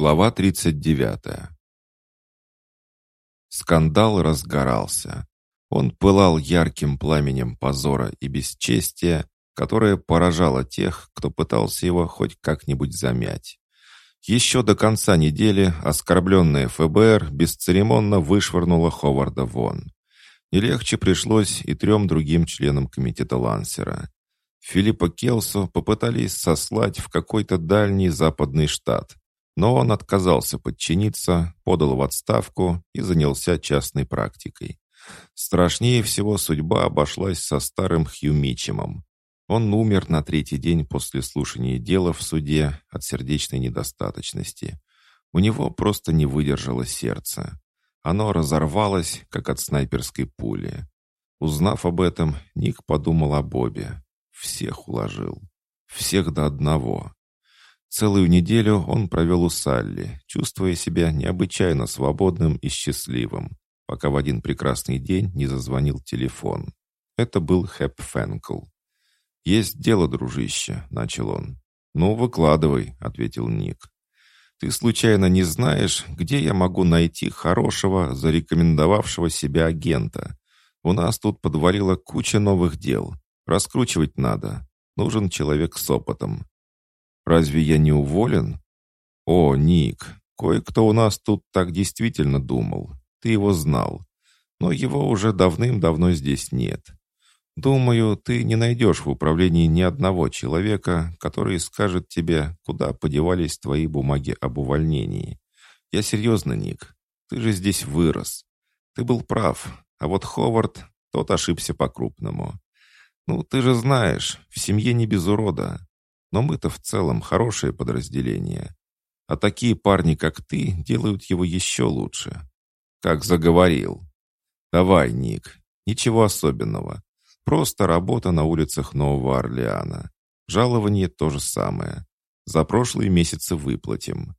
Глава 39 Скандал разгорался. Он пылал ярким пламенем позора и бесчестия, которое поражало тех, кто пытался его хоть как-нибудь замять. Еще до конца недели оскорбленная ФБР бесцеремонно вышвырнула Ховарда вон. Не легче пришлось и трем другим членам комитета Лансера. Филиппа Келсу попытались сослать в какой-то дальний западный штат, но он отказался подчиниться, подал в отставку и занялся частной практикой. Страшнее всего судьба обошлась со старым Хью Мичемом. Он умер на третий день после слушания дела в суде от сердечной недостаточности. У него просто не выдержало сердце. Оно разорвалось, как от снайперской пули. Узнав об этом, Ник подумал о Бобе. Всех уложил. Всех до одного. Целую неделю он провел у Салли, чувствуя себя необычайно свободным и счастливым, пока в один прекрасный день не зазвонил телефон. Это был Хэп Фэнкл. «Есть дело, дружище», — начал он. «Ну, выкладывай», — ответил Ник. «Ты случайно не знаешь, где я могу найти хорошего, зарекомендовавшего себя агента? У нас тут подвалила куча новых дел. Раскручивать надо. Нужен человек с опытом. Разве я не уволен? О, Ник, кое-кто у нас тут так действительно думал. Ты его знал. Но его уже давным-давно здесь нет. Думаю, ты не найдешь в управлении ни одного человека, который скажет тебе, куда подевались твои бумаги об увольнении. Я серьезно, Ник. Ты же здесь вырос. Ты был прав. А вот Ховард, тот ошибся по-крупному. Ну, ты же знаешь, в семье не без урода. Но мы-то в целом хорошее подразделение. А такие парни, как ты, делают его еще лучше. Как заговорил. Давай, Ник. Ничего особенного. Просто работа на улицах Нового Орлеана. Жалование то же самое. За прошлые месяцы выплатим.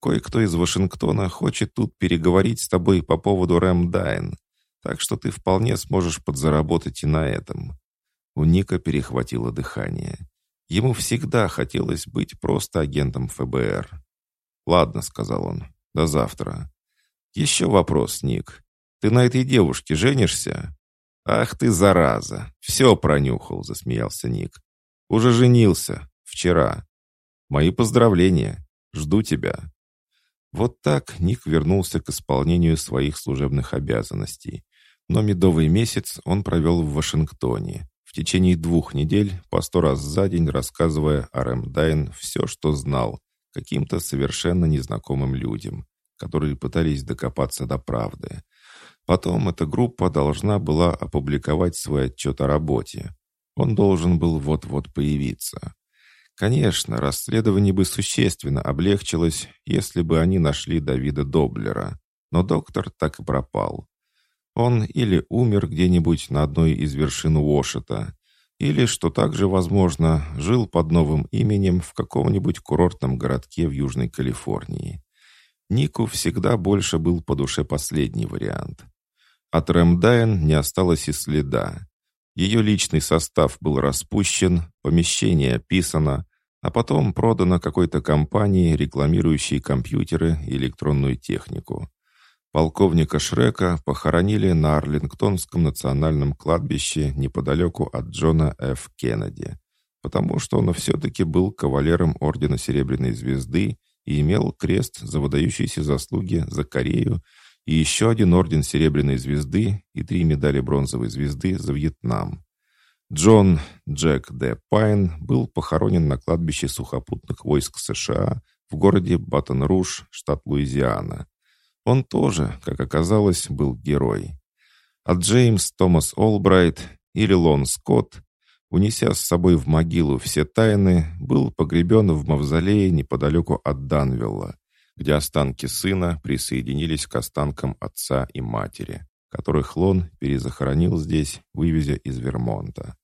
Кое-кто из Вашингтона хочет тут переговорить с тобой по поводу Рэм Дайн, так что ты вполне сможешь подзаработать и на этом». У Ника перехватило дыхание. Ему всегда хотелось быть просто агентом ФБР. «Ладно», — сказал он, — «до завтра». «Еще вопрос, Ник. Ты на этой девушке женишься?» «Ах ты, зараза! Все пронюхал», — засмеялся Ник. «Уже женился. Вчера. Мои поздравления. Жду тебя». Вот так Ник вернулся к исполнению своих служебных обязанностей. Но медовый месяц он провел в Вашингтоне, течение двух недель, по сто раз за день рассказывая о Рэмдайн все, что знал, каким-то совершенно незнакомым людям, которые пытались докопаться до правды. Потом эта группа должна была опубликовать свой отчет о работе. Он должен был вот-вот появиться. Конечно, расследование бы существенно облегчилось, если бы они нашли Давида Доблера. Но доктор так и пропал. Он или умер где-нибудь на одной из вершин Уошета, или, что также возможно, жил под новым именем в каком-нибудь курортном городке в Южной Калифорнии. Нику всегда больше был по душе последний вариант. От Рэмдайн не осталось и следа. Ее личный состав был распущен, помещение описано, а потом продано какой-то компании, рекламирующей компьютеры и электронную технику. Полковника Шрека похоронили на Арлингтонском национальном кладбище неподалеку от Джона Ф. Кеннеди, потому что он все-таки был кавалером Ордена Серебряной Звезды и имел крест за выдающиеся заслуги за Корею и еще один Орден Серебряной Звезды и три медали Бронзовой Звезды за Вьетнам. Джон Джек Д. Пайн был похоронен на кладбище сухопутных войск США в городе Батон-Руж, штат Луизиана. Он тоже, как оказалось, был герой. А Джеймс Томас Олбрайт или Лон Скотт, унеся с собой в могилу все тайны, был погребен в мавзолее неподалеку от Данвилла, где останки сына присоединились к останкам отца и матери, которых Лон перезахоронил здесь, вывезя из Вермонта.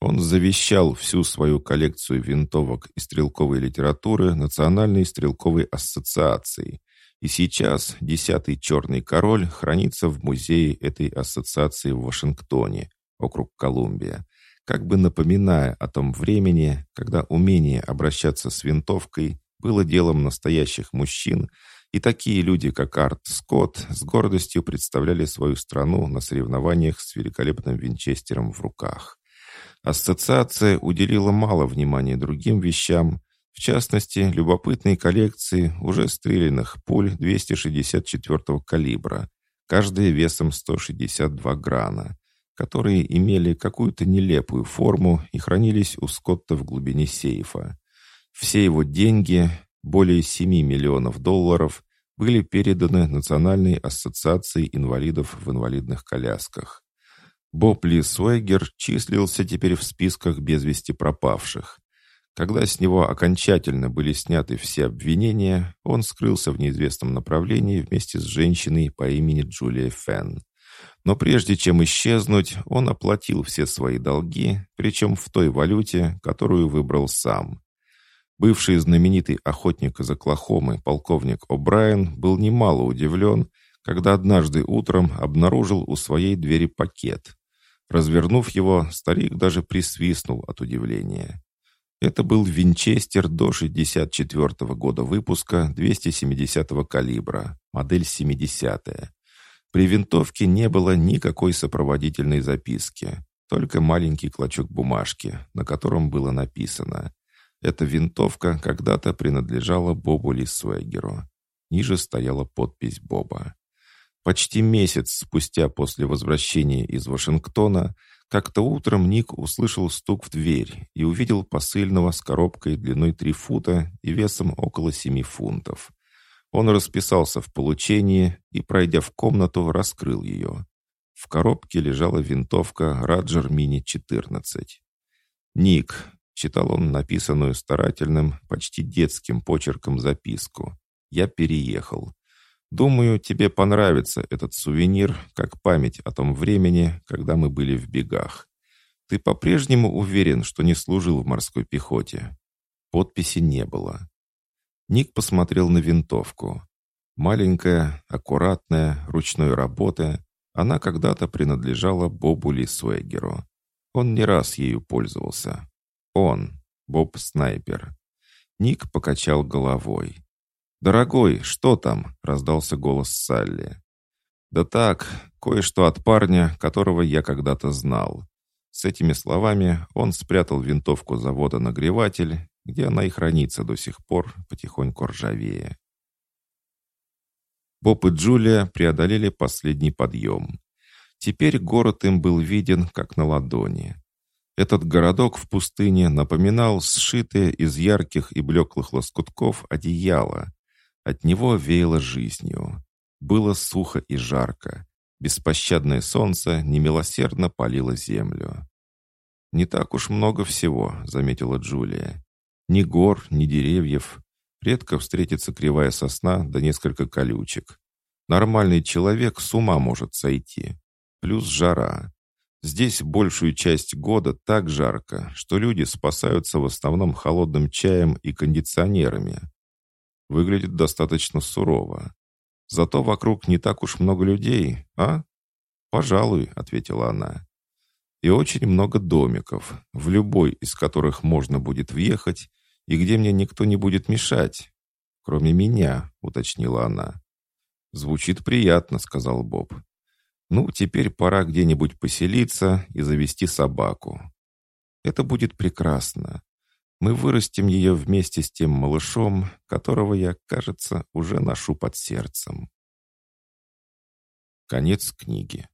Он завещал всю свою коллекцию винтовок и стрелковой литературы Национальной стрелковой ассоциации, и сейчас десятый черный король хранится в музее этой ассоциации в Вашингтоне, округ Колумбия, как бы напоминая о том времени, когда умение обращаться с винтовкой было делом настоящих мужчин, и такие люди, как Арт Скотт, с гордостью представляли свою страну на соревнованиях с великолепным винчестером в руках. Ассоциация уделила мало внимания другим вещам, в частности, любопытной коллекции уже стрелянных пуль 264 калибра, каждая весом 162 грана, которые имели какую-то нелепую форму и хранились у Скотта в глубине сейфа. Все его деньги, более 7 миллионов долларов, были переданы Национальной ассоциации инвалидов в инвалидных колясках. Боб Ли Суэгер числился теперь в списках без вести пропавших. Когда с него окончательно были сняты все обвинения, он скрылся в неизвестном направлении вместе с женщиной по имени Джулия Фенн. Но прежде чем исчезнуть, он оплатил все свои долги, причем в той валюте, которую выбрал сам. Бывший знаменитый охотник из Оклахомы полковник О'Брайен был немало удивлен, когда однажды утром обнаружил у своей двери пакет. Развернув его, старик даже присвистнул от удивления. Это был винчестер до 64 -го года выпуска 270 калибра, модель 70 -я. При винтовке не было никакой сопроводительной записки, только маленький клочок бумажки, на котором было написано «Эта винтовка когда-то принадлежала Бобу Лисвегеру». Ниже стояла подпись Боба. Почти месяц спустя после возвращения из Вашингтона как-то утром Ник услышал стук в дверь и увидел посыльного с коробкой длиной 3 фута и весом около 7 фунтов. Он расписался в получении и, пройдя в комнату, раскрыл ее. В коробке лежала винтовка Раджер Мини-14. «Ник», — читал он написанную старательным, почти детским почерком записку, — «я переехал. Думаю, тебе понравится этот сувенир, как память о том времени, когда мы были в бегах. Ты по-прежнему уверен, что не служил в морской пехоте?» Подписи не было. Ник посмотрел на винтовку. Маленькая, аккуратная, ручной работы, она когда-то принадлежала Бобу Ли. Он не раз ею пользовался. Он, Боб Снайпер. Ник покачал головой. «Дорогой, что там?» — раздался голос Салли. «Да так, кое-что от парня, которого я когда-то знал». С этими словами он спрятал винтовку завода-нагреватель где она и хранится до сих пор, потихоньку ржавея. Боб и Джулия преодолели последний подъем. Теперь город им был виден, как на ладони. Этот городок в пустыне напоминал сшитое из ярких и блеклых лоскутков одеяло. От него веяло жизнью. Было сухо и жарко. Беспощадное солнце немилосердно палило землю. «Не так уж много всего», — заметила Джулия. Ни гор, ни деревьев. Редко встретится кривая сосна да несколько колючек. Нормальный человек с ума может сойти. Плюс жара. Здесь большую часть года так жарко, что люди спасаются в основном холодным чаем и кондиционерами. Выглядит достаточно сурово. Зато вокруг не так уж много людей, а? «Пожалуй», — ответила она и очень много домиков, в любой из которых можно будет въехать, и где мне никто не будет мешать. Кроме меня, уточнила она. Звучит приятно, сказал Боб. Ну, теперь пора где-нибудь поселиться и завести собаку. Это будет прекрасно. Мы вырастим ее вместе с тем малышом, которого я, кажется, уже ношу под сердцем. Конец книги.